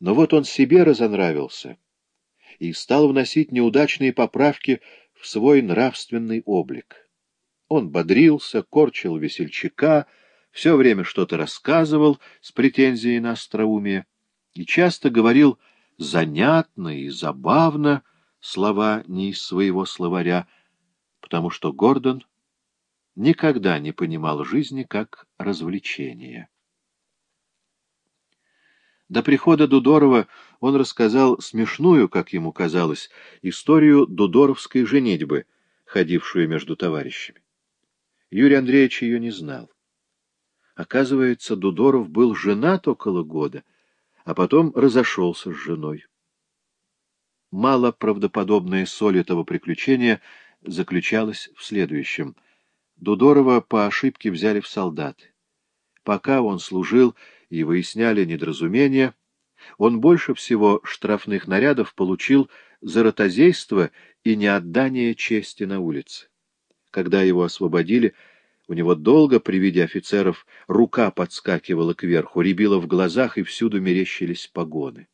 Но вот он себе разонравился и стал вносить неудачные поправки в свой нравственный облик. Он бодрился, корчил весельчака, все время что-то рассказывал с претензией на остроумие и часто говорил занятно и забавно слова не из своего словаря, потому что Гордон никогда не понимал жизни как развлечения. До прихода Дудорова он рассказал смешную, как ему казалось, историю дудоровской женитьбы, ходившую между товарищами. Юрий Андреевич ее не знал. Оказывается, Дудоров был женат около года, а потом разошелся с женой. Мало правдоподобная соль этого приключения заключалась в следующем. Дудорова по ошибке взяли в солдаты. Пока он служил, и выясняли недоразумения, он больше всего штрафных нарядов получил за ротозейство и неотдание чести на улице. Когда его освободили, у него долго при виде офицеров рука подскакивала кверху, рябила в глазах и всюду мерещились погоны.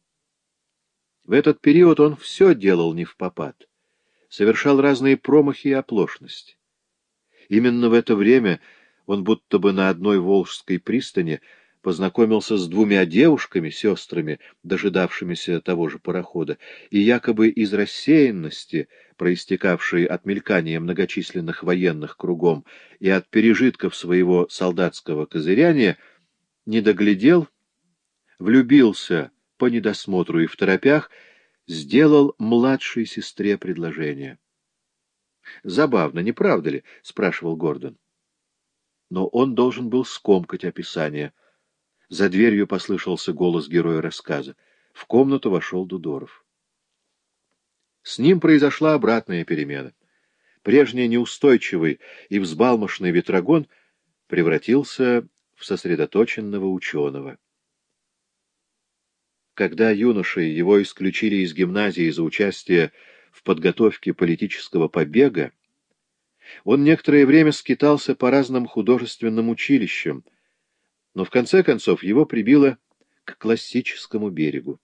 В этот период он все делал не в попад, совершал разные промахи и оплошности. Именно в это время он будто бы на одной Волжской пристани познакомился с двумя девушками, сестрами, дожидавшимися того же парохода, и якобы из рассеянности, проистекавшей от мелькания многочисленных военных кругом и от пережитков своего солдатского козыряния, не доглядел, влюбился по недосмотру и в торопях, сделал младшей сестре предложение. — Забавно, не правда ли? — спрашивал Гордон. Но он должен был скомкать описание — за дверью послышался голос героя рассказа. В комнату вошел Дудоров. С ним произошла обратная перемена. Прежний неустойчивый и взбалмошный ветрогон превратился в сосредоточенного ученого. Когда юношей его исключили из гимназии за участие в подготовке политического побега, он некоторое время скитался по разным художественным училищам, но в конце концов его прибило к классическому берегу.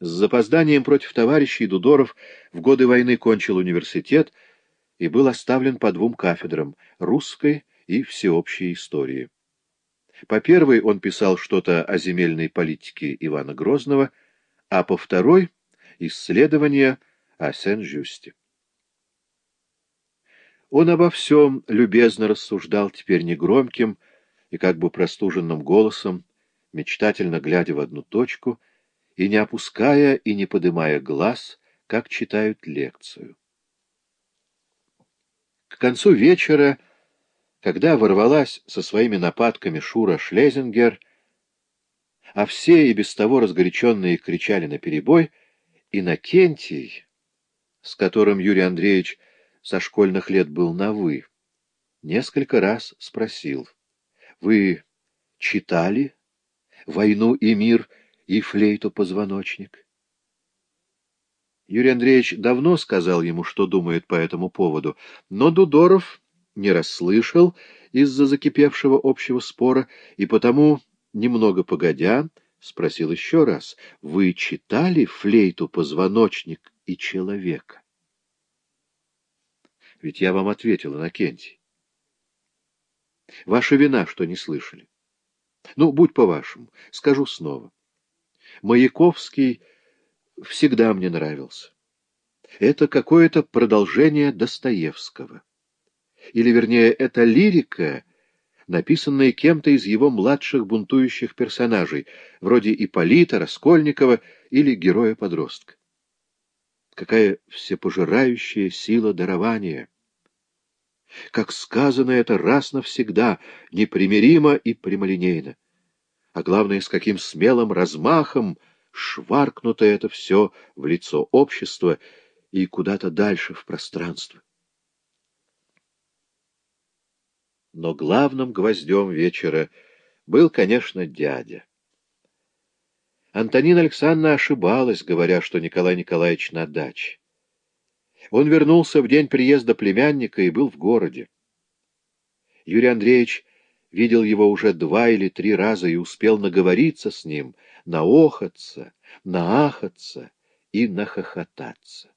С запозданием против товарищей Дудоров в годы войны кончил университет и был оставлен по двум кафедрам — русской и всеобщей истории. По первой он писал что-то о земельной политике Ивана Грозного, а по второй — исследования о Сен-Жюсте. Он обо всем любезно рассуждал теперь негромким, и как бы простуженным голосом, мечтательно глядя в одну точку и не опуская и не подымая глаз, как читают лекцию. К концу вечера, когда ворвалась со своими нападками Шура Шлезингер, а все и без того разгоряченные кричали наперебой, Иннокентий, с которым Юрий Андреевич со школьных лет был на «вы», несколько раз спросил — вы читали «Войну и мир» и «Флейту-позвоночник»? Юрий Андреевич давно сказал ему, что думает по этому поводу, но Дудоров не расслышал из-за закипевшего общего спора, и потому, немного погодя, спросил еще раз, «Вы читали флейту «Позвоночник» и «Человека»?» Ведь я вам ответил, Иннокентий. Ваша вина, что не слышали. Ну, будь по-вашему, скажу снова. Маяковский всегда мне нравился. Это какое-то продолжение Достоевского. Или, вернее, это лирика, написанная кем-то из его младших бунтующих персонажей, вроде Ипполита, Раскольникова или героя-подростка. Какая всепожирающая сила дарования! Как сказано это раз навсегда, непримиримо и прямолинейно. А главное, с каким смелым размахом шваркнуто это все в лицо общества и куда-то дальше в пространство. Но главным гвоздем вечера был, конечно, дядя. Антонина Александровна ошибалась, говоря, что Николай Николаевич на даче. Он вернулся в день приезда племянника и был в городе. Юрий Андреевич видел его уже два или три раза и успел наговориться с ним, наохаться, наахаться и нахохотаться.